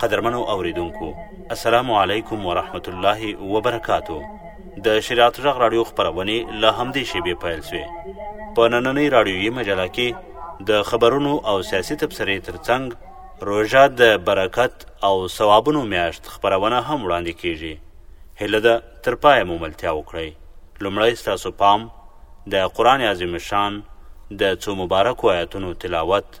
قدرمنو اوریدونکو السلام علیکم ورحمت الله وبرکاتو د شریعت غږ رادیو خبرونه له همدې شیبې پیل شوې په نننۍ رادیویي مجله کې د خبرونو او سیاسي تبصرې ترڅنګ روژه د برکت او ثوابونو میاشت خبرونه هم وړاندې کیږي هله ده تر پایه مو ملتیا وکړئ لومړی ستاسو پام د قرآن عظیم شان د څو مبارکو آیتونو تلاوت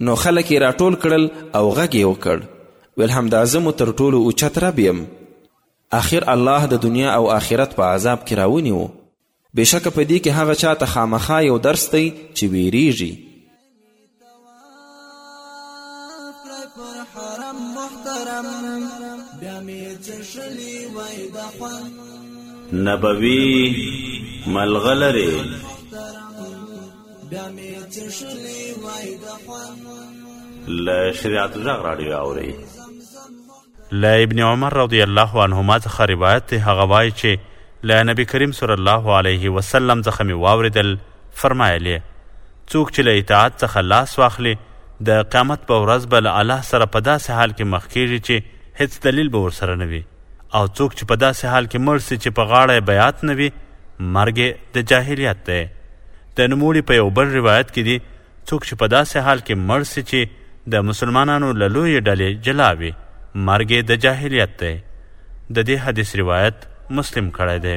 نو خلک یې راټول کړل او غږ یې وکړ ویل همدا زه مو تر ټولو اوچت رب یم اخر الله د دنیا او آخرت په عذاب کې راونیو بېشکه په دې کې هغه چا ته خامخا یو درس دی چې ویریږي نبوي ملغلره بیا می چشلی وای د خوان ل شریعت غږ راډیو اوري ل ابن عمر رضی الله عنهما څخه روایت دی هغه وایي چې له نبی کریم صلی الله علیه وسلم څخه می واوریدل فرمایلی څوک چې له اطاعت څخه لاس واخلي د قیامت په ورځ به له الله سره په داسې حال کې مخ کیږي چې هیڅ دلیل به ورسره نه وي او څوک چې په داسې حال کې مړ سي چې په غاړه یې بیعت نه وي مرګ یې د جاهلیت دی د نوموړي په یو بل روایت کې دي څوک چې په داسې حال کې مړ سي چې د مسلمانانو له لویې ډلې جلا وي مرګ یې د جاهلیت دی د دې حدیث روایت مسلم کړی دی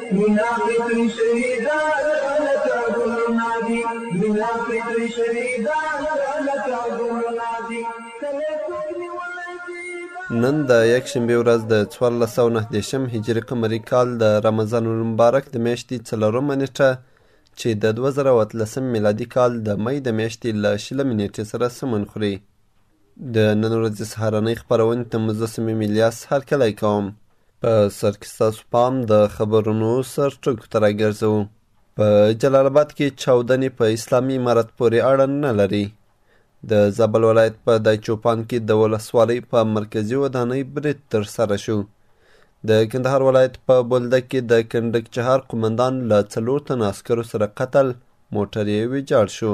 مینا پرې کړی شوی دا لکه لکه ګلونه دي مینا پرې کړی شوی دا لکه لکه ګلونه دي کله څوک نیولی دي نن د یکشنبې ورځ د څوارلس سوه نهه دېرشم هجري قمري کال د رمضان المبارک د میاشتې څلورمه نېټه چې د دوه زره او اتلسم میلادي کال د مۍ د میاشتې له شلمې نېټې سره سمون خوري د نن ورځې سهارنۍ خپرونې ته مو زه صمیم الیاس هرکلی کوم په سر کې ستاسو پام د خبرونو سرټکو ته راګرځوو په جلال آباد کې چاودنې په اسلامي امارت پورې اړه نه لري د زابل ولایت په دایچوپان کې د ولسوالۍ په مرکزي ودانۍ برید ترسره شو د کندهار ولایت په بولدک کې د کنډک چهار قومندان له څلور تنو عسکرو سره قتل موټر یې ویجاړ شو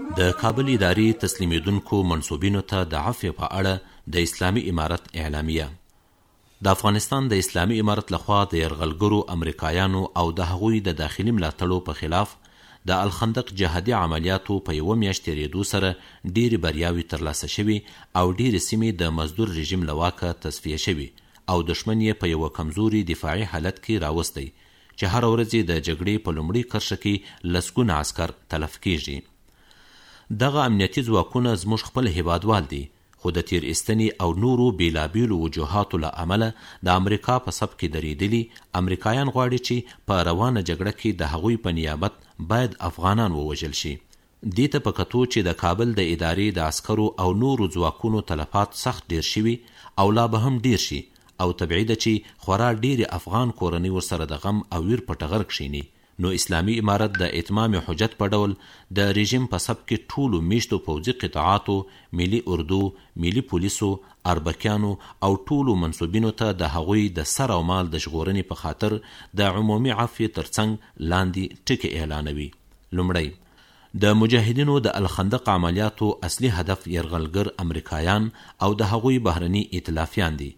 د کابل اداري تسلیمېدونکو منسوبینو ته د عفوې په اړه د اسلامي امارت اعلامیه د افغانستان د اسلامي امارت لخوا د یرغلګرو امریکایانو او د هغوی د داخلي ملاتړو په خلاف د الخندق جهادي عملیاتو په یوه میاشت تېرېدو سره ډېرې بریاوې ترلاسه شوي او ډېرې سیمې د مزدور رژیم له واکه تصفیه شوي او دښمن یې په یوه کمزوري دفاعي حالت کې راوستی چې هره ورځ یې د جګړې په لومړۍ کرښه کې لسګونه عسکر تلف کېږي. دغه امنیتي ځواکونه زموږ خپل هېوادوال دي، خو د تېر ایستنې او نورو بېلابېلو وجوهاتو له امله د امریکا په صف کې درېدلي، امریکایان غواړي چې په روانه جګړه کې د هغوی په نیابت باید افغانان ووژل شي، دې ته په کتو چې د کابل د ادارې د عسکرو او نورو ځواکونو تلفات سخت ډېر شوي او لا به هم ډېر شي او طبعي ده چې خورا ډېرې افغان کورنۍ ورسره د غم او ویر په ټغر کښېني نو اسلامي امارت د اتمام حجت په ډول د رژیم په سبک کې ټولو مېشتو پوځي قطعاتو، ملي اردو، ملي پولیسو، اربکیانو او ټولو منسوبینو ته د هغوی د سر او مال د ژغورنې په خاطر د عمومي عفوې تر څنګ لاندې ټکي اعلانوي. لومړی، د مجاهدینو د الخندق عملیاتو اصلي هدف یرغلګر امریکایان او د هغوی بهرني ایتلافیان دي.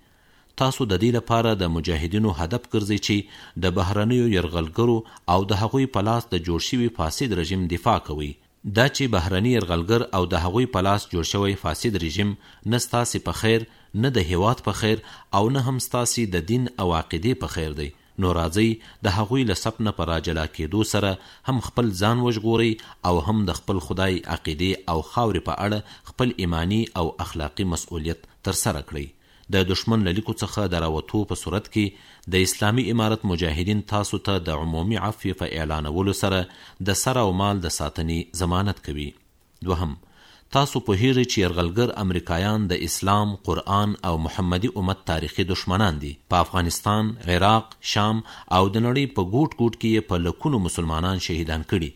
تاسو د دې لپاره د مجاهدینو هدف ګرځئ چې د بهرنیو یرغلګرو او د هغوی په لاس د جوړ شوي فاسد رژیم دفاع کوئ. دا چې بهرني یرغلګر او د هغوی په لاس جوړ شوی فاسد رژیم نه ستاسې په خیر، نه د هېواد په خیر او نه هم ستاسې د دین او عقیدې په خیر دی. نو راځئ د هغوی له صف نه په را جلا کېدو سره هم خپل ځان وژغورئ او هم د خپل خدای، عقیدې او خاورې په اړه خپل ایماني او اخلاقي مسؤلیت تر سره کړئ. د دښمن له لیکو څخه د راوتو په صورت کې د اسلامي امارت مجاهدین تاسو ته د عمومي عفوې په اعلانولو سره د سر او مال د ساتنې ضمانت کوي. دوهم، تاسو پوهیږئ چې یرغلګر امریکایان د اسلام، قرآن او محمدي امت تاریخي دښمنان دي. په افغانستان، عراق، شام او د نړۍ په ګوټ ګوټ کې یې په لکونو مسلمانان شهیدان کړي.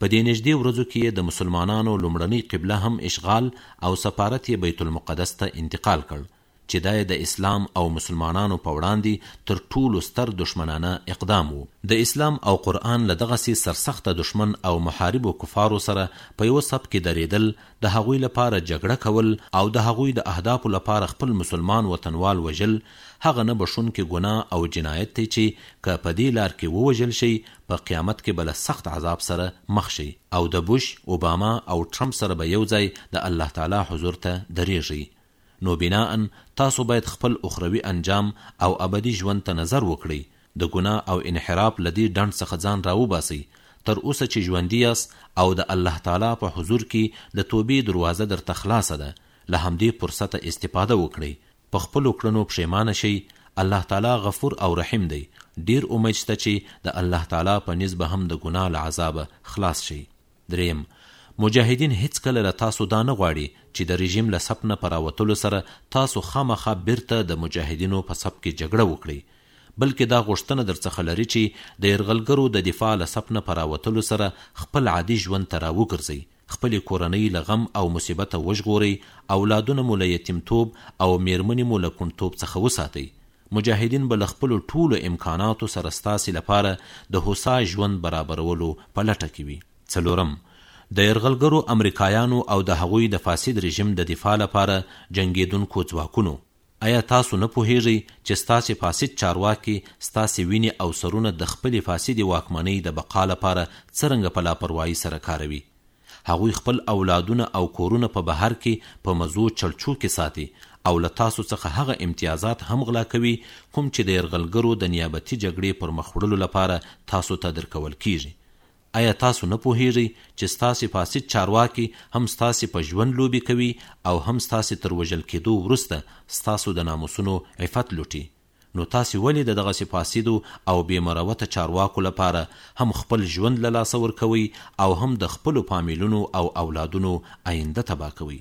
په دې نږدې ورځو کې یې د مسلمانانو لومړنۍ قبله هم اشغال او سفارت یې بیت المقدس ته انتقال کړ. چې دا یې د اسلام او مسلمانانو په وړاندې تر ټولو ستر دښمنانه اقدام و. د اسلام او قرآن له دغسې سرسخته دښمن او محاربو کفارو سره په یوه صف کې درېدل، د هغوی لپاره جګړه کول او د هغوی د اهدافو لپاره خپل مسلمان وطنوال وژل، هغه نه بښونکې ګناه او جنایت دی چې که په دې لار کې ووژل شئ، په قیامت کې به له سخت عذاب سره مخ شئ او د بوش، اوباما او ټرمپ سره به یو ځای د الله تعالی حضور ته درېږئ. نو بناء تاسو باید خپل اخروي انجام او ابدي ژوند ته نظر وکړئ، د ګناه او انحراف له دې ډنډ څخه ځان راوباسئ، تر اوسه چې ژوندي یاست او د الله تعالی په حضور کې د توبې دروازه درته خلاصه ده، له همدې فرصته استفاده وکړئ، په خپلو کړنو پښېمانه شئ، الله تعالی غفور او رحیم دی، ډېر امید شته چې د الله تعالی په نزد به هم د ګناه له عذابه خلاص شئ. دریم، مجاهدین هیڅکله له تاسو دا نه غواړي چې د رژیم له صف نه په راوتلو سره تاسو خامخا بیرته د مجاهدینو په صف کې جګړه وکړئ، بلکې دا غوښتنه درڅخه لري چې د یرغلګرو د دفاع له صف نه په راوتلو سره خپل عادي ژوند ته راوګرځئ، خپلې کورنۍ له غم او مصیبته وژغورئ، اولادونه مو له یتیمتوب او میرمنې مو له کونډتوب څخه وساتئ، مجاهدین به له خپلو ټولو امکاناتو سره ستاسې لپاره د هوسا ژوند برابرولو په لټه کې وي. څلورم، د یرغلګرو امریکایانو او د هغوی د فاسد رژیم د دفاع لپاره جنګېدونکو ځواکونو. ایا تاسو نه پوهېږئ چې ستاسې فاسد چارواکي ستاسې وینې او سرونه د خپلې فاسدې واکمنۍ د بقا لپاره څرنګه په لاپروايي سره کاروي؟ هغوی خپل اولادونه او کورونه په بهر کې په مزو چړچو کې ساتي او له تاسو څخه هغه امتیازات هم غلا کوي کوم چې د یرغلګرو د نیابتي جګړې پر مخ وړلو لپاره تاسو ته درکول کیږي. ایا تاسو نه پوهیږئ چې ستاسې فاسد چارواکي هم ستاسې په ژوند لوبې کوي او هم ستاسې تر وژل کیدو وروسته ستاسو د ناموسونو عفت لوټي؟ نو تاسې ولې د دغسې فاسدو او بې مروته چارواکو لپاره هم خپل ژوند له لاسه ورکوئ او هم د خپلو فامیلونو او اولادونو آینده تباه کوئ؟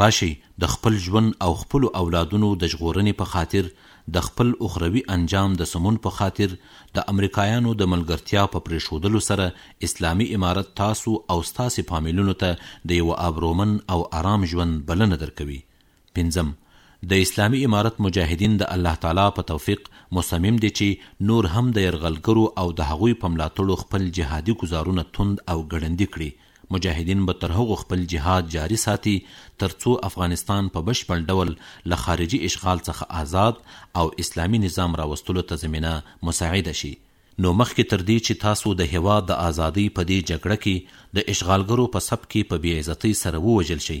راشئ د خپل ژوند او خپلو اولادونو د ژغورنې په خاطر، د خپل اخروي انجام د سمون په خاطر، د امریکایانو د ملګرتیا په پرېښودلو سره اسلامي امارت تاسو او ستاسې فامیلونو ته د یوه آبرومن او آرام ژوند بلنه درکوي. پنځم، د اسلامي امارت مجاهدین د الله تعالی په توفیق مصمم دي چې نور هم د یرغلګرو او د هغوی په ملاتړو خپل جهادي ګوزارونه تند او ګړندي کړي، مجاهدین به تر هغو خپل جهاد جاري ساتي تر څو افغانستان په بشپړ ډول له خارجي اشغال څخه آزاد او اسلامي نظام راوستلو ته زمینه مساعده شي نو مخکې تر دې چې تاسو د هېواد د آزادۍ په دې جګړه کې د اشغالګرو په صف کې په بې عزتۍ سره ووژل شئ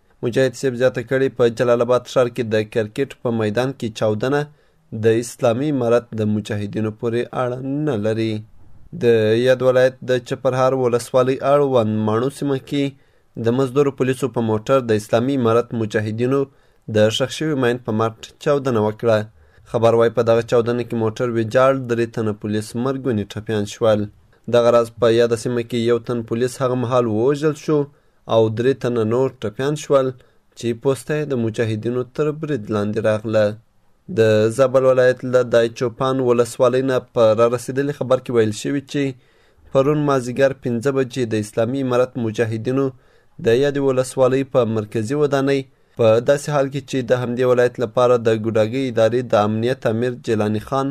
مجاهد صیب زیاته کړې په جلال آباد ښار کې د کرکټ په میدان کې چاودنه د اسلامي امارت د مجاهدینو پورې اړه نه لري د یاد ولایت د چپرهار ولسوالۍ اړوند ماڼو سیمه کې د مزدورو پولیسو په موټر د اسلامي امارت مجاهدینو د ښخ شوي ماین په مټ چاودنه وکړه خبر وای په دغه چاودنه کې موټر ویجاړ درې تنه پولیس مرګوني ټپیان شول دغه راز په یاده سیمه کې یو تن پولیس هغه مهال ووژل شو او درې تنه نور ټپیان شول چې پوسته یې د مجاهدینو تر برید لاندې راغله. د زابل ولایت له دایچوپان ولسوالۍ نه په را رسېدلي خبر کې ویل شوي چې پرون مازیګر پنځه بجې د اسلامي امارت مجاهدینو د یادې ولسوالۍ په مرکزي ودانۍ په داسې حال کې چې د همدې ولایت لپاره د ګوډاګۍ ادارې د امنیت امیر جیلاني خان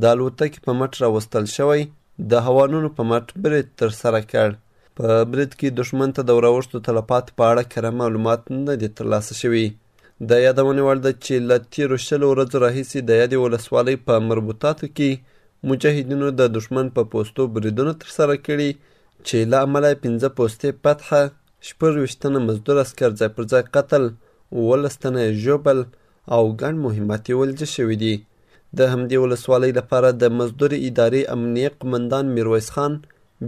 د الوتکې په مټ راوستل شوی د هوانونو په مټ برید ترسره کړ په برید کې دښمن ته د وراوښتو تلفاتو په اړه کره معلومات نه دي ترلاسه شوي د یادونې وړ ده چې له تیرو شلو ورځو راهیسې د یادې ولسوالۍ په مربوطاتو کې مجاهدینو د دښمن په پوستو بریدونه ترسره کړي چې له امله یې پنځه پوستې فتحه شپږ ویشت تنه مزدور عسکر ځای پر ځای قتل اوولس تنه یې ژوبل او ګڼ مهمات یې ولجه شوي دي د همدې ولسوالۍ لپاره د مزدور ادارې امنیه قمندان میرویس خان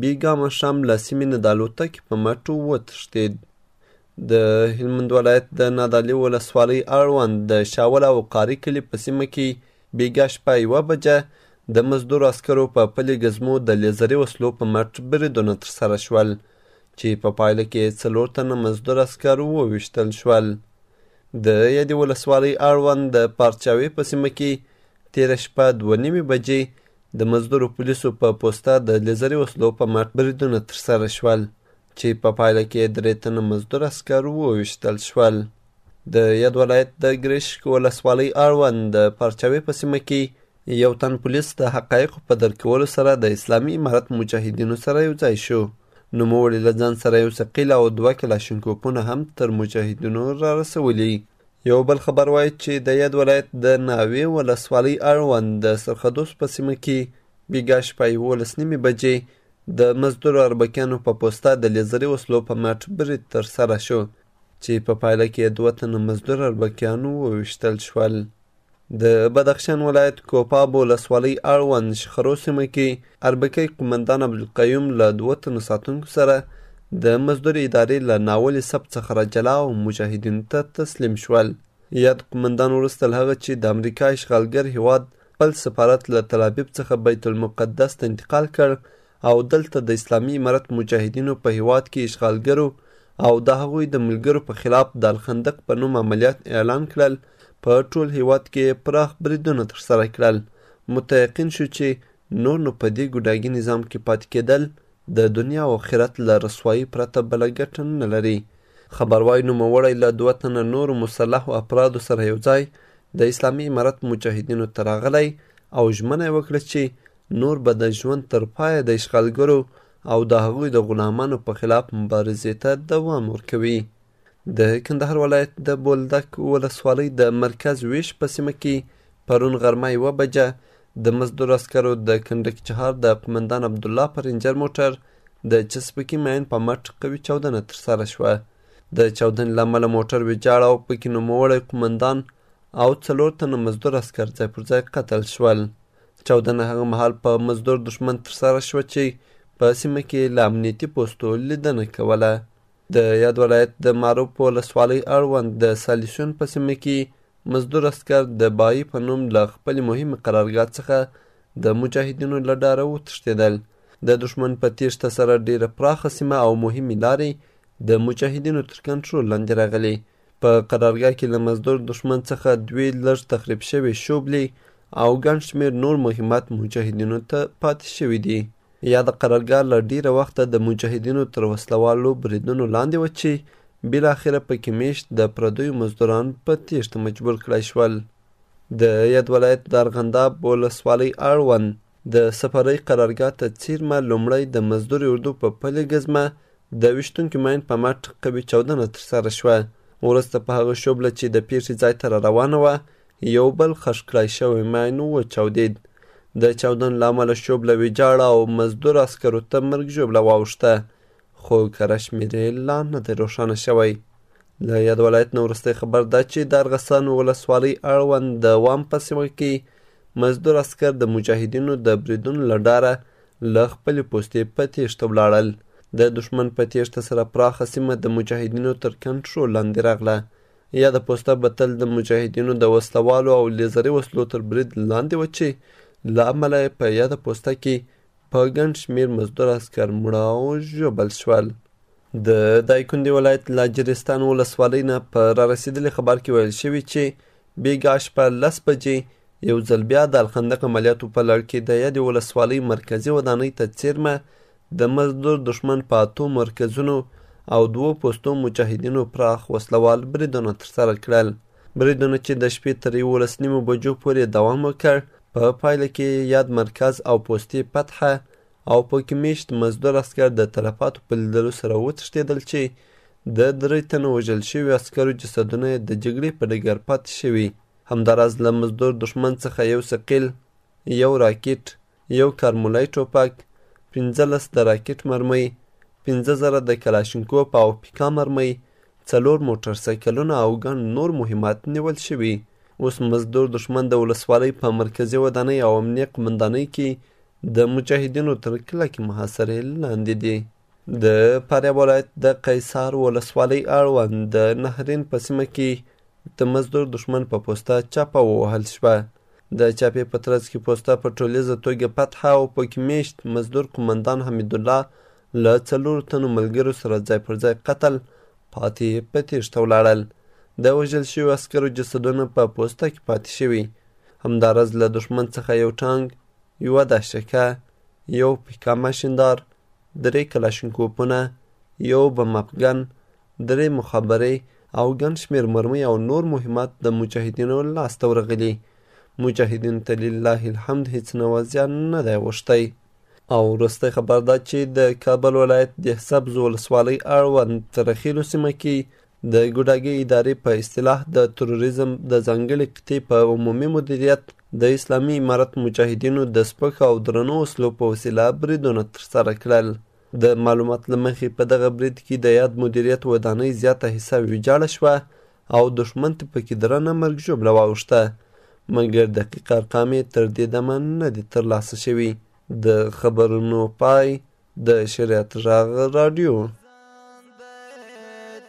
بیګا ماښام له سیمې نه د الوتکې په مټو وتښتید د هلمند ولایت د نادعلي ولسوالۍ اړوند د شاول او قاري کلي په سیمه کې بیګا شپه یوه بجه د مزدور عسکرو په پلي ګزمو د لیزري وسلو په مټ بریدونه ترسره شول چې په پایله کې څلور تنه مزدور عسکر وویشتل شول د یادې ولسوالۍ اړوند د پارچاوې په سیمه کې تېره شپه دوه نیمې بجې د مزدورو پولیسو په پوسته د لیزري وسلو په مټ بریدونه ترسره شول چې په پایله کې درې تنه مزدور عسکر وویشتل شول د یاد ولایت د ګریشک ولسوالۍ اړوند د پارچاوې په سیمه کې یو تن پولیس د حقایقو په درک کولو سره د اسلامي امارت مجاهدینو سره یو ځای شو نوموړي له ځان سره یو ثقیل او دوه کلاشینکوپونه هم تر مجاهدینو را رسولي یو بل خبر وایي چې د یاد ولایت د ناوې ولسوالۍ اړوند د سرخدوس په سیمه کې بیګا شپه یولس نیمې بجې د مزدورو اربکیانو په پوسته د لیزري وسلو په مټ برید ترسره شو چې په پایله کې یې دوه تنه مزدور اربکیان وویشتل شول. د بدخشان ولایت کوپاب ولسوالۍ اړوند شخرو سیمه کې اربکی قومندان عبدالقیوم له دوه تنو ساتونکو سره د مزدور ادارې له ناولې سب څخه راجلا او مجاهدینو ته تسلیم شول یاد قومندان وروسته له هغه چې د امریکا اشغالګر هیواد خپل سفارت له تلابیب څخه بیت المقدس ته انتقال کړ او دلته د اسلامي امارت مجاهدینو په هېواد کې اشغالګرو او د هغوی د ملګرو په خلاف د الخندق په نوم عملیات اعلان کړل په ټول هېواد کې پراخ بریدونه ترسره کړل متيقن شو چې نور نو په دې ګوډاګي نظام کې پاتې کېدل د دنیا او آخرت له رسوایی پرته بله ګټه نه لري خبروای نوموړی له دوه تنه نورو مسلحو افرادو سره یو ځای د اسلامي امارت مجاهدینو ته راغلی او ژمنه یې وکړه چې نور به د ژوند تر پایه د اشغالګرو او د هغوی د غلامانو په خلاف مبارزې ته دوام ورکوي. د کندهار ولایت د بولدک ولسوالۍ د مرکز ویش په سیمه کې پرون غرمه یوه بجه د مزدور عسکرو د کنډک چهار د قمندان عبدالله په رنجر موټر د چسپکي مین په مټ قوي چاودنه ترسره شوه د چاودنې له امله موټر ویجاړ او پکې نوموړی قومندان او څلور تنه مزدور عسکر ځای پر ځای قتل شول چاودنه هغه مهال په مزدور دښمن ترسره شوه چې په سیمه کې له امنیتي پوستو لیدنه کوله د یاد ولایت د معروف په ولسوالۍ اړوند د سالیسیون په سیمه کې مزدور اسکر د بایی په نوم له خپلې مهمې قرارګاه څخه د مجاهدینو له ډاره وتښتېدل د دښمن په تیښته سره ډیره پراخه سیمه او مهمې لارې د مجاهدینو تر کنټرول لاندې راغلې په قرارګاه کې له مزدور دښمن څخه دوې لږ تخریب شوې شوبلې او ګڼ شمېر نور مهمات مجاهدینو ته پاتې شوي دي یاده قرارګاه له ډیره وخته د مجاهدینو تر وسلوالو بریدونو لاندې و چې بالاخره پکې میشت د پردیو مزدوران په تیښته مجبور کړای شول د یاد ولایت د ارغنداب ولسوالۍ اړوند د سفرۍ قرارګاه ته څیرمه لومړی د مزدور اردو په پلې ګزمه د ویشتونکي ماین په مټ قوي چاودنه ترسره شوه. وروسته په هغه شوبله چې د پیښې ځای ته را روانه وه، یو بل خښ کړای شوی ماین وچاودید. د چاودنې له امله شوبله ویجاړه او مزدور عسکرو ته مرګ ژوبله واوښته، خو کره شمېر یې لا نه دی روښانه شوی. له یاد ولایت نه وروستی خبر دا چې د ارغسان ولسوالۍ اړوند د وام په سیمه کې مزدور عسکر د مجاهدینو د بریدونو له ډاره له خپلې پوستې په تېښته ولاړل. د دښمن په تېښته سره پراخه سیمه د مجاهدینو تر کنټرول لاندې راغله. یاده پوسته به تل د مجاهدینو د وسله والو او لیزري وسلو تر برید لاندې وه چې له امله یې په یاده پوسته کې په ګڼ شمیر مزدور عسکر مړه او ژوبل شول د دایکندي ولایت لاجرستان ولسوالۍ نه په رارسېدلي خبر کې ویل شوي چې بېګاه شپه لس بجې یو ځل بیا د الخندق عملیاتو په لړ کې د یادې ولسوالۍ مرکزي ودانۍ ته څیرمه د مزدور دښمن په اتو مرکزونو او دوو پوستو مجاهدینو پراخ وسلوال بریدونه ترسره کړل بریدونه چې د شپې تر یولس نیمو بجو پورې دوام وکړ په پا پایله کې یاد مرکز او پوستې فتحه او پکې میشت مزدور عسکر د تلفاتو په لیدلو سره وتښتېدل چې د درې تنو وژل شوي عسکرو جسدونه یې د جګړې په ډګر پاتې شوي همداراز له مزدور دښمن څخه یو ثقیل یو راکټ یو کارمولی ټوپک پنځلس د راکټ مرمۍ پنځه زره د کلاشینکوپ او پیکا مرمۍ څلور موټر سایکلونه او ګڼ نور مهمات نیول شوي اوس مزدور دښمن د ولسوالۍ په مرکزي ودانۍ او امنیه قمندانۍ کې د مجاهدینو تر کلکې محاصرې لاندې دي د فاریاب ولایت د قیصار ولسوالۍ اړوند د نهرین په سیمه کې د مزدور دښمن په پوسته چاپه ووهل شوه د چاپې په ترڅ کې پوسته په ټولیزه توګه فتحه او پکې میشت مزدور قومندان حمیدالله له څلورو تنو ملګرو سره ځای پر ځای قتل پاتې په تیښته ولاړل د وژل شویو عسکرو جسدونه په پوسته کې پاتې شوي همداراز له دښمن څخه یو ټانګ یوه دهشکه، یو پیکا ماشیندار، درې کلاشینکوپونه، یو بم افغان، درې مخابرې او ګڼ شمېر مرمۍ او نور مهمات د مجاهدینو لاسته ورغلي. مجاهدین ته لله الحمد هیڅ نوع زیان نه دی اوښتی. او وروستی خبر دا چې د کابل ولایت دهسبز ولسوالۍ اړوند ترخیلو سیمه کې د ګوډاګي ادارې په اصطلاح د تروریزم د ځانګړي قطعې په عمومي مدیریت د اسلامي امارت مجاهدینو د سپکو او درنو وسلو په وسیله بریدونه ترسره کړل د معلومات له مخې په دغه برید کې د یاد مدیریت ودانۍ زیاته حصه ویجاړه شوه او دښمن ته پکې درنه مرګ ژوبله واوښته مګر دقیق ارقام یې تر دې دمه نه دي ترلاسه شوي د خبرونو پای د شریعت غږ راډیو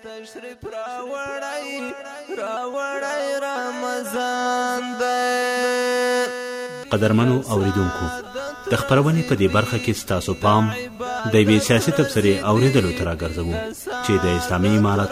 تشریف راوړی راوړی رمضان دی قدرمنو اوریدونکو د خبرونې په دې برخه کې ستاسو پام د یوې سیاسي تبصرې اوریدلو ته راګرځوو چې د اسلامي امارت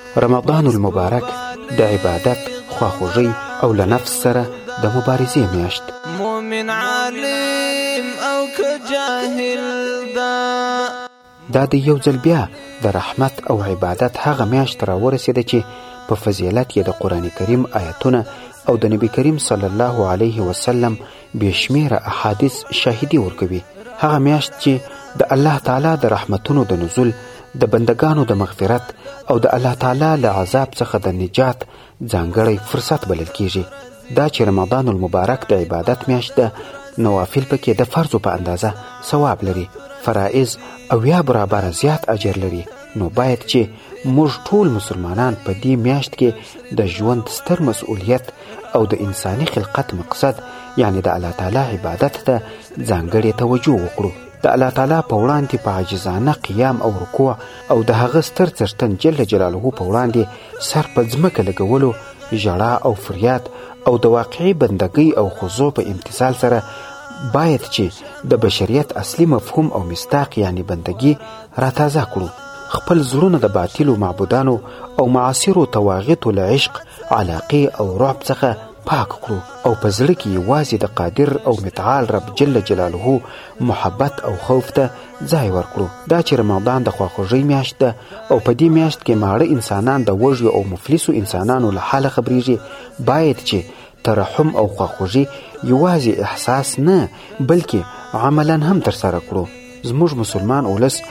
رمضان المبارک د عبادت خواخوږۍ او له نفس سره د مبارزې میاشت مؤمن عالم او که جاهل دا دا د یو ځل بیا د رحمت او عبادت هغه میاشت راورسېده چې په فضیلت یې د قرآن کریم آیتونه او د نبی کریم صلی الله علیه وسلم بې شمېره احادیث شاهدي ورکوي هغه میاشت چې د الله تعالی د رحمتونو د نزول د بندگانو د مغفرت او د الله تعالی له عذاب څخه د نجات ځانګړی فرصت بلل کیږي دا چې رمضان المبارک د عبادت میاشت ده نوافل پکې د فرضو په اندازه ثواب لري فرائض او یا برابره زیات اجر لري نو باید چې موږ ټول مسلمانان په دې میاشت کې د ژوند ستر مسؤلیت او د انساني خلقت مقصد یعنی د الله تعالی عبادت ته ځانګړې توجه وکړو د الله تعالی په وړاندې په عاجزانه قیام او رکوع او د هغه ستر څښتن جل جلاله په وړاندې سر په ځمکه لګولو ژړا او فریاد او د واقعي بندګۍ او خضوع په امتثال سره باید چې د بشریت اصلي مفهوم او مستاق یعنی بندگی را تازه کړو خپل زړونه د باطلو معبودانو او معاصرو تواغیتو له عشق علاقې او رعب څخه پاک کړو او په زړه کې یوازې د قادر او متعال رب جل جلاله محبت او خوف ته ځای ورکړو دا چې رمضان د خواخوږۍ میاشت ده او په دې میاشت کې ماړه انسانان د وږیو او مفلسو انسانانو له حاله خبریږي باید چې ترحم او خواخوږي یوازې احساس نه بلکې عملا هم ترسره کړو زموږ مسلمان ولس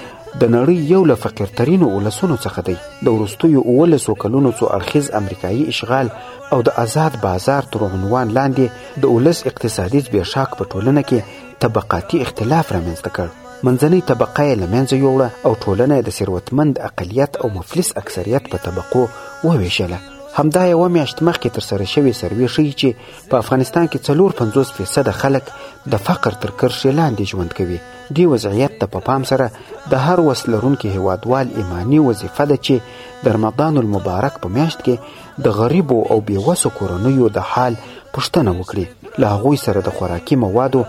د نړۍ یو له فقیرترینو ولسونو څخه دی د وروستیو اوولسو کلونو څو اړخیز امریکایي اشغال او د آزاد بازار تر عنوان لاندې د ولس اقتصادي زبېښاک په ټولنه کې طبقاتي اختلاف رامنځته کړ منځنۍ طبقه یې له منځه یوړه او ټولنه یې د ثروتمند اقلیت او مفلس اکثریت په طبقو وویشله همدا یوه میاشت مخکې ترسره شوې سروې ښیي چې په افغانستان کې څلور پنځوس فیصده خلک د فقر تر کرښې لاندې ژوند کوي دې وضعیت ته په پام سره د هر وس لرونکي هیوادوال ایماني وظیفه ده چې د رمضان المبارک په میاشت کې د غریبو او بیوسو کورنیو د حال پوښتنه وکړي له هغوی سره د خوراکي موادو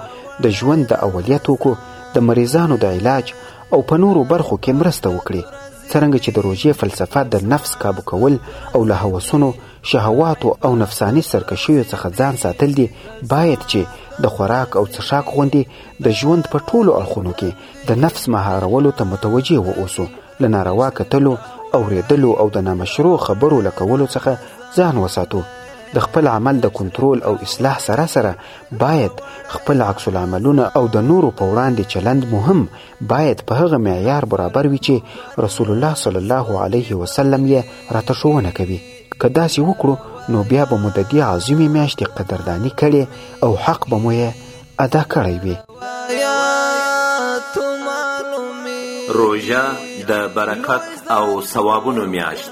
د ژوند د اولیه توکو د مریضانو د علاج او په نورو برخو کې مرسته وکړي څرنګه چې د روژې فلسفه د نفس کابو کول او له هوسونو شهواتو او نفساني سرکشیو څخه ځان ساتل دي، باید چې د خوراک او څښاک غوندې د ژوند په ټولو اړخونو کې د نفس مهارولو ته متوجه و اوسو، له ناروا کتلو، اورېدلو او د نامشروع خبرو له کولو څخه ځان وساتو، د خپل عمل د کنترول او اصلاح سره سره باید خپل عکس العملونه او د نورو په وړاندې چلند مو هم باید په هغه معیار برابر وي چې رسول الله صلی الله علیه وسلم یې راته ښوونه کوي که داسې وکړو نو بیا به مو د دې عظیمې میاشتې قدرداني کړې او حق به مو یې ادا کړی وي روژه د برکت او ثوابونو میاشت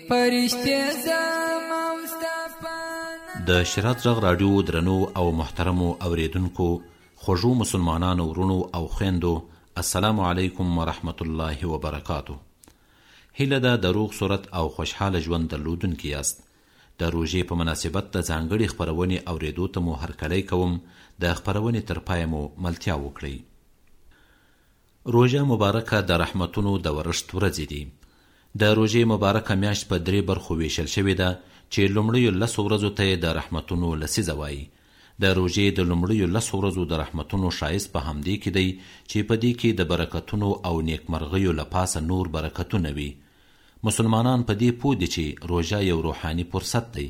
پرشته زما مصطفی د شرات غږ رادیو درنو او محترمو اوریدونکو خوږو مسلمانانو ورونو او خويندو السلام علیکم ورحمت الله وبرکاته هیله ده د روغ صورت او خوشحاله ژوند درلودونکي یاست د روژې په مناسبت د ځانګړې خپرونې اوریدو ته مو هرکلی کوم د خپرونې تر پایه مو ملتیا وکړئ روژه مبارکه د رحمتونو د ورښت ورځې دي. د روژې مبارکه میاشت په درې برخو ویشل شوې ده چې لومړیو لسو ورځو ته یې د رحمتونو لسیزه وایي. د روژې د لومړیو لسو ورځو د رحمتونو ښایست په همدې کې دی چې په دې کې د برکتونو او نیکمرغیو له پاسه نور برکتونه وي. مسلمانان په دې پوه دي چې روژه یو روحاني فرصت دی.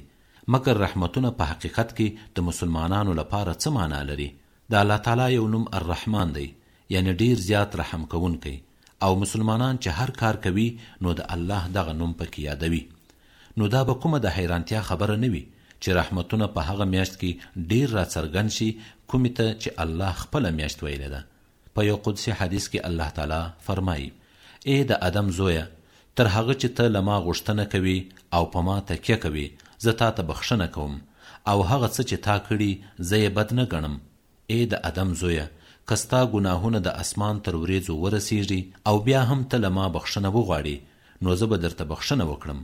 مګر رحمتونه په حقیقت کې د مسلمانانو لپاره څه معنا لري؟ د الله تعالی یو نوم الرحمن دی. یعنی ډیر زیات رحم کوونکی او مسلمانان چې هر کار کوي نو د الله دغه نوم په کې یادوي نو دا به کومه د حیرانتیا خبره نه وي چې رحمتونه په هغه میاشت کې ډیر را څرګند شي کومې ته چې الله خپله میاشت ویلې ده په یو قدسي حدیث کې الله تعالی فرمایي ای د ادم زویه تر هغه چې ته له ما غوښتنه کوې او په ما تکیه کوې زه تا ته بخښنه کوم او هغه څه چې تا کړي زه یې بد نه ګڼم ای د ادم زویه! که ستا ګناهونه د اسمان تر ورېځو ورسېږي او بیا هم ته له ما بخښنه وغواړې، نو زه به درته بخښنه وکړم.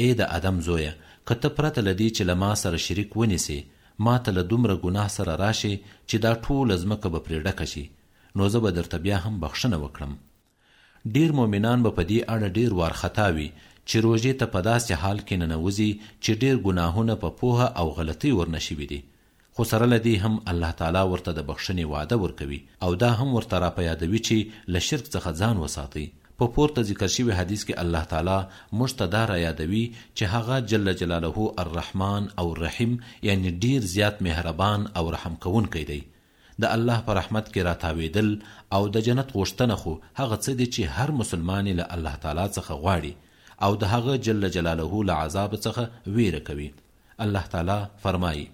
ای د ادم زویه! که ته پرته له دې چې له ما سره شریک ونیسې، ما ته له دومره ګناه سره راشې چې دا ټوله ځمکه به پرې ډکه شي، نو زه به درته بیا هم بخښنه وکړم. ډېر مؤمنان به په دې اړه ډېر وارخطا وي چې روژې ته په داسې حال کې ننوځي چې ډېر ګناهونه په پوهه او غلطۍ ورنه شوي دي، خو سره له دې هم الله تعالی ورته د بخښنې وعده ورکوي او دا هم ورته را په یادوي چې له شرک څخه ځان وساتئ. په پورته ذکر شوي حدیث کې الله تعالی موږ ته دا رایادوي چې هغه جل جلاله الرحمن او الرحیم یعنې ډېر زیات مهربان او رحم کوونکی دی د الله په رحمت کې راتاوېدل او د جنت غوښتنه خو هغه څه دي چې هر مسلمان یې له الله تعالی څخه غواړي او د هغه جل جلاله له عذاب څخه وېره کوي. الله تعالی فرمايي،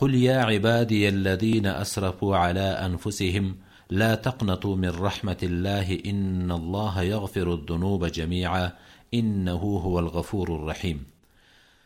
قل يا عبادي الذين اسرفوا على انفسهم لا تقنطوا من رحمة الله ان الله يغفر الذنوب جميعا انه هو الغفور الرحيم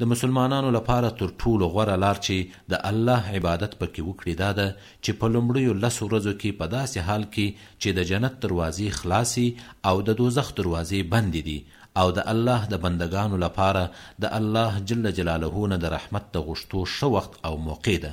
د مسلمانانو لپاره تر ټولو غوره لار چې د الله عبادت په کې وکړي دا ده چې په لومړیو لس ورځو کې په داسې حال کې چې د جنت دروازې خلاصې او د دوزخ دروازې بندې دي او د الله د بندګانو لپاره د الله جل جلاله نه د رحمت د غوښتو ښه وخت او موقع ده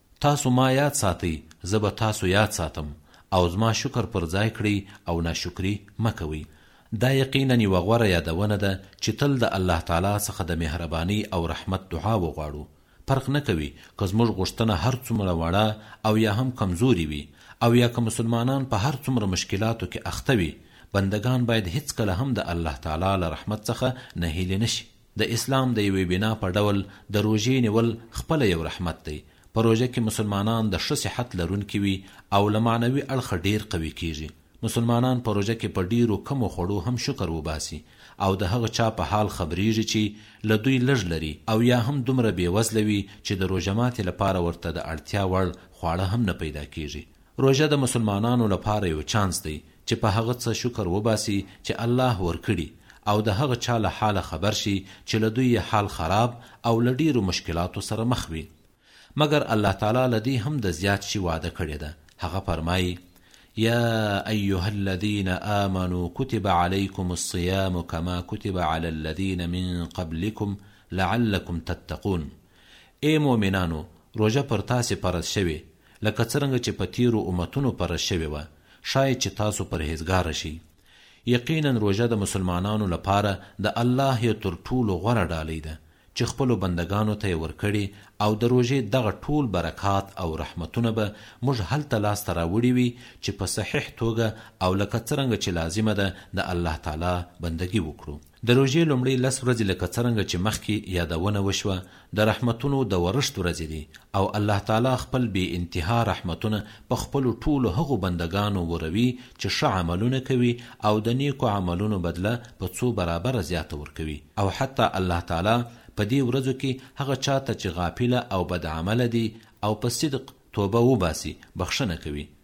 تاسو ما یاد ساتئ، زه به تاسو یاد ساتم او زما شکر پر ځای کړئ او ناشکري مه کوئ. دا یقینا یوه غوره یادونه ده چې تل د الله تعالی څخه د مهربانۍ او رحمت دعا وغواړو، فرق نه کوي که زموږ غوښتنه هر څومره وړه او یا هم کمزورې وي او یا که مسلمانان په هر څومره مشکلاتو کې اخته وي، بندګان باید هیڅکله هم د الله تعالی له رحمت څخه نهیلي نشي. د اسلام د یوې بنا په ډول د روژې نیول خپله یو رحمت دی، په روژه کې مسلمانان د ښه صحت لرونکي وي او له معنوي اړخه ډېر قوي کېږي، مسلمانان په روژه کې په ډېرو کمو خوړو هم شکر وباسي او د هغه چا په حال خبرېږي چې له دوی لږ لري او یا هم دومره بېوزله وي چې د روژه ماتې لپاره ورته د اړتیا وړ خواړه هم نه پیدا کېږي روژه د مسلمانانو لپاره یو چانس دی چې په هغه څه شکر وباسي چې الله ورکړي او د هغه چا له حاله خبر شي چې له دوی یې حال خراب او له ډېرو مشکلاتو سره مخ وي. مګر الله تعالی له دې هم د زیات شي وعده کړې ده، هغه فرمایي، یا ایها الذین آمنو کتب علیکم الصیام کما کتب علی الذین من قبلکم لعلکم تتقون، ای مؤمنانو! روژه پر تاسې فرض شوې لکه څرنګه چې په تېرو امتونو فرض شوې وه، ښايي چې تاسو پرهېزګاره شئ. يقيناً روژه د مسلمانانو لپاره د الله يو تر ټولو غوره ډالۍ ده چې خپلو بندګانو ته يې ورکړې او د روژې دغه ټول برکات او رحمتونه به موږ هلته لاس ته راوړي وي چې په صحيح توګه او لکه څرنګه چې لازمه ده د الله تعالی بندګي وکړو. د روژې لومړۍ لس ورځې لکه څرنګه چې مخکې یادونه وشوه د رحمتونو د ورښت ورځې دي او الله تعالی خپل بې انتها رحمتونه په خپلو ټولو هغو بندګانو وروي چې ښه عملونه کوي او د نیکو عملونو بدله په څو برابره زیاته ورکوي او حتی الله تعالی په دې ورځو کې هغه چاته چې غافله او بدعمله دي او په صدق توبه وباسي بخښنه کوي.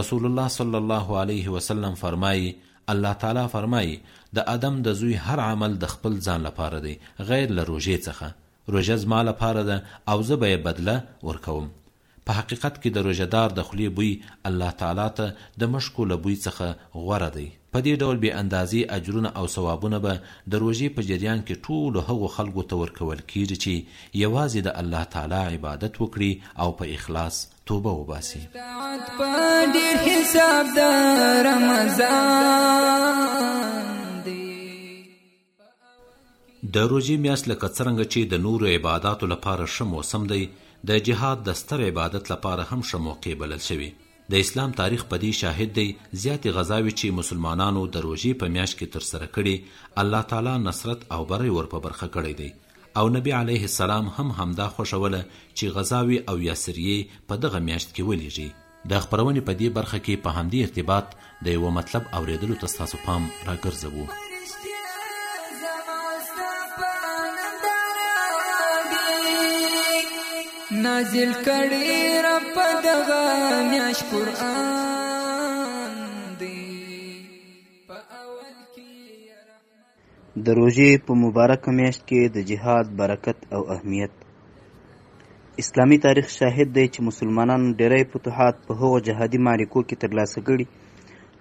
رسول الله صلی الله علیه وسلم فرمايي، الله تعالی فرمايي، د آدم د زوی هر عمل د خپل ځان لپاره دی غیر له روژې څخه، روژه زما لپاره ده او زه به یې بدله ورکوم. په حقیقت کې د روژه دار د خولې بوی الله تعالی ته د مشکو له بوی څخه غوره دی. په دې ډول بې اندازې اجرونه او ثوابونه به د روژې په جریان کې ټولو هغو خلکو ته ورکول کېږي چې یوازې د الله تعالی عبادت وکړي او په اخلاص توبه وباسي د روژې میاشت لکه څرنګه چې د نورو عباداتو لپاره ښه موسم دی د جهاد د ستر عبادت لپاره هم ښه موقع بلل شوې د اسلام تاریخ په دې شاهد دی زیاتې غذاوې چې مسلمانانو د روژې په میاشت کې ترسره کړي الله تعالی نصرت او بری ور په برخه کړی دی او نبی عليه السلام هم همدا خوښوله چې غزاوې او يا سريې په دغه مياشت کې وليږي. د خپرونې په دې برخه کې په همدې ارتباط د يوه مطلب اورېدلو ته ستاسو پام راګرځوو. نازل کړي رب دغه میاش قران د روژې په مبارکه میاشت کې د جهاد برکت او اهمیت اسلامي تاریخ شاهد دی چې مسلمانانو ډېری فتوحات په هغو جهادي معرکو کې ترلاسه کړي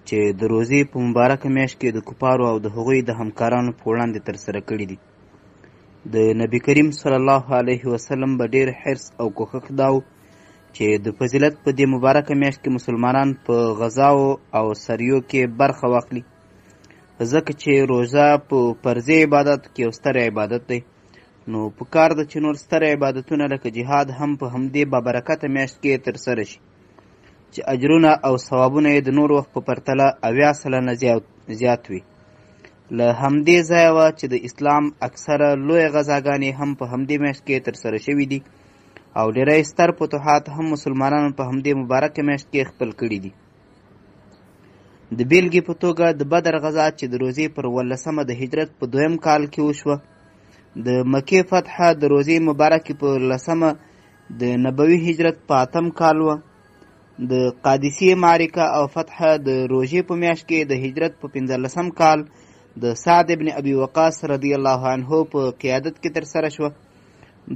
چې د روژې په مبارکه میاشت کې د کفارو او د هغوی د همکارانو په وړاندې ترسره کړي دي د نبی کریم صلی الله علیه وسلم به ډېر حرص او کوښښ دا و چې د فضیلت په دې مبارکه میاشت کې مسلمانان په غذاو او سریو کې برخه واخلي ځکه چې روزه په فرضي عبادت کې یو ستر عبادت دی نو په کار ده چې نور ستر عبادتونه لکه جهاد هم په همدې بابرکته میاشت کې ترسره شي چې اجرونه او ثوابونه یې د نور وخت په پرتله اویا سلنه زیات وي له همدې ځایه وه چې د اسلام اکثره لویې غذاګانې هم په همدې میاشت کې ترسره شوي دي او ډیری ستر فتوحات هم مسلمانانو په همدې مبارکه میاشت کې خپل کړي دي د بیلګې په توګه د بدر غزا چې د روزې پر ولسمه د هجرت په دویم کال کې وشوه د مکې فتحه د روزې مبارکې په لسمه د نبوي هجرت په اتم کال وه د قادسیې معرکه او فتحه د روژې په میاشت کې د هجرت په پنځلسم کال د سعد ابن ابي وقاص رضی الله عنه په قیادت کې ترسره شوه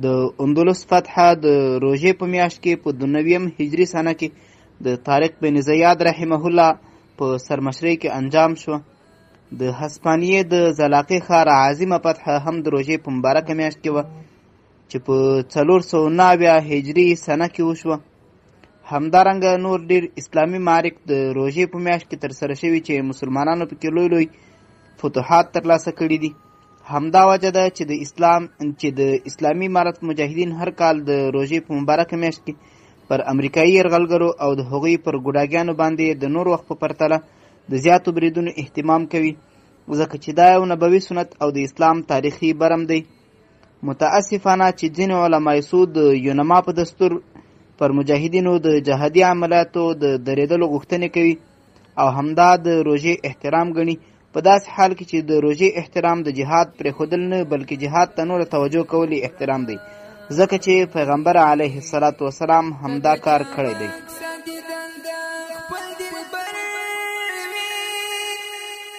د اندلس فتحه د روژې په میاشت کې په دنویم هجري سنه کې د طارق بن زیاد رحمه الله په سرمشرۍ کې انجام شو د هسپانیې د زلاقې ښار عظیمه فتحه هم د روژې په مبارکه میاشت کې وه چې په څلور سوه نویا هجري سنه کې وشوه همدارنګه نور ډیر اسلامي معارک د روژې په میاشت کې ترسره شوي چې مسلمانانو پکې لوی لوی فتوحات ترلاسه کړي دي همدا وجه ده چې د اسلام چې د اسلامي امارت مجاهدین هر کال د روژې په مبارکه میاشت کې پر امریکایي یرغلګرو او د هغوی پر ګوډاګیانو باندې د نور وخت په پرتله د زیاتو بریدونو اهتمام کوي ځکه چې دا یو نبوي سنت او د اسلام تاریخي برم دی متاسفانه چې ځینې علما سو د یونما په دستور پر مجاهدینو د جهادي عملیاتو د درېدلو غوښتنې کوي او همدا د روژې احترام ګڼي په داسې حال کې چې د روژې احترام د جهاد پرېښودل نه بلکې جهاد ته نوره توجه کول احترام دی ځکه چې پیغمبر علیه الصلاة والسلام همدا کار کړی دی